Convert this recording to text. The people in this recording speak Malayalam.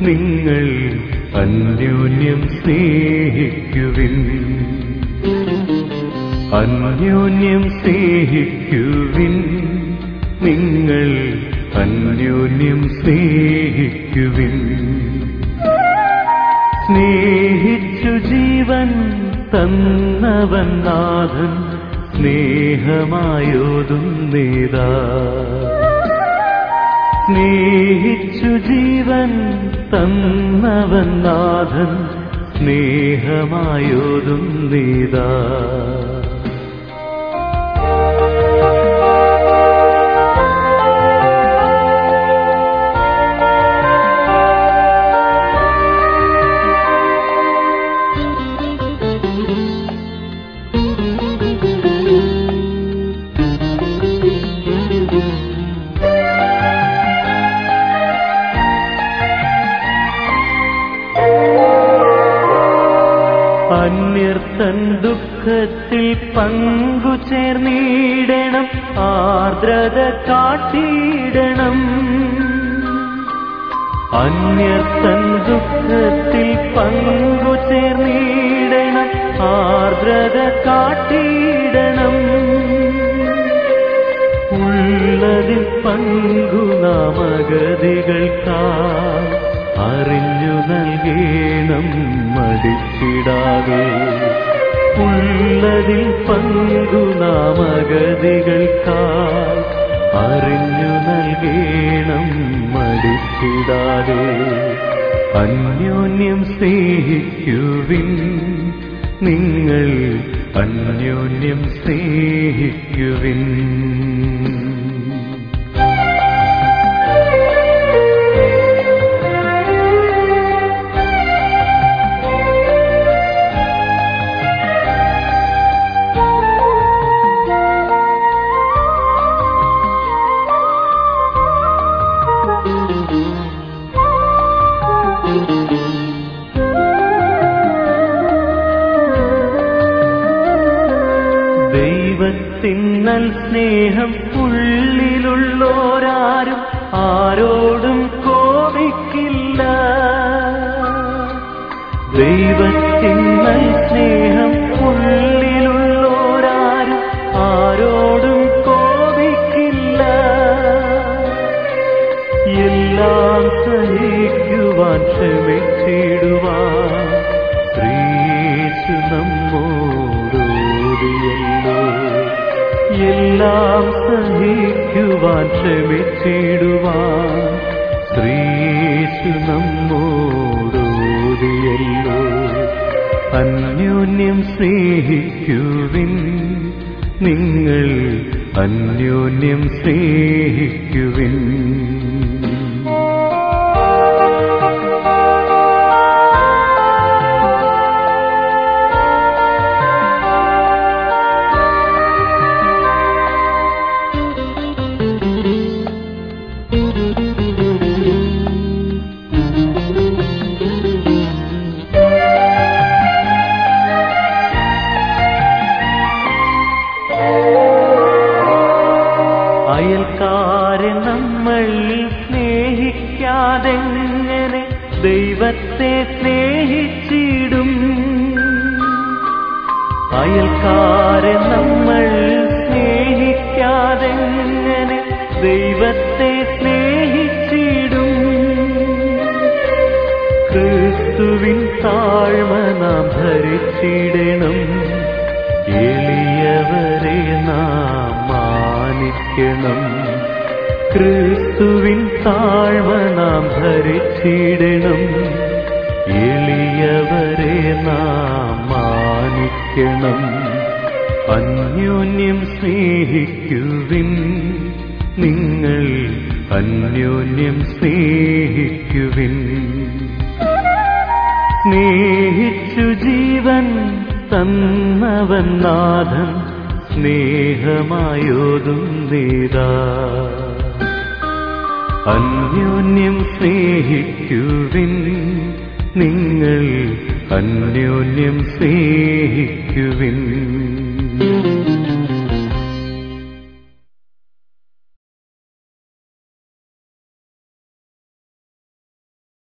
നിങ്ങൾ അന്യോന്യം സ്നേഹിക്കുവിൻ. അന്യോന്യം സ്നേഹിക്കുവിൻ. നിങ്ങൾ അന്യോന്യം സ്നേഹിക്കുവിൻ. സ്നേഹിച്ചു ജീവൻ തന്നവൻ നാഥൻ സ്നേഹമായോതും നേതാ. സ്നേഹിച്ചു ജീവൻ തന്നവൻ നാഥൻ സ്നേഹമായോതും നീതാ. അന്യർത്തൻ ദുഃഖത്തിൽ പങ്കു ചേർന്നിടണം ആർദ്രത കാട്ടിയിടണം. അന്യർത്തൻ ദുഃഖത്തിൽ പങ്കു ചേർന്നിടണം ആർദ്രത കാട്ടിയിടണം. ഉള്ളതിൽ പങ്കു നാമഗതികൾക്കായി മടിച്ചിടാതെ ഉള്ളതിൽ പങ്കു നാമഗതികൾക്കായി അറിഞ്ഞു നൽകേണം മടിച്ചിടാതെ അന്യോന്യം സ്നേഹിക്കുവിൻ നിങ്ങൾ അന്യോന്യം സ്നേഹിക്കുവിൻ. ദൈവത്തിന്നൽ സ്നേഹം ഉള്ളിലുള്ളോരാരും ക്ഷമിച്ചിടുവാൻ ശ്രീശു നമ്മോടോടിയല്ലോ അന്യോന്യം സ്നേഹിക്കുവിൻ നിങ്ങൾ അന്യോന്യം സ്നേഹിക്കുവിൻ. ദൈവത്തെ സ്നേഹിച്ചിടും. അയൽക്കാരെ നമ്മൾ സ്നേഹിക്കാതെങ്ങനെ ദൈവത്തെ സ്നേഹിച്ചിടും? ക്രിസ്തുവിൻ താഴ്മ നാം ഭരിച്ചിടണം. എളിയവരെ നാം മാനിക്കണം. ക്രിസ്തുവിൻ താഴ്മ നാം ഭരിച്ചിടണം. എളിയവരെ നാം മാനിക്കണം. അന്യോന്യം സ്നേഹിക്കുവിൻ. നിങ്ങൾ അന്യോന്യം സ്നേഹിക്കുവിൻ. സ്നേഹിച്ചു ജീവൻ തന്നവൻ നാഥൻ സ്നേഹമായോതും നേതാ. അന്യോന്യം സ്നേഹിക്കുവിൻ നിങ്ങൾ അന്യോന്യം സ്നേഹിക്കുവിൻ.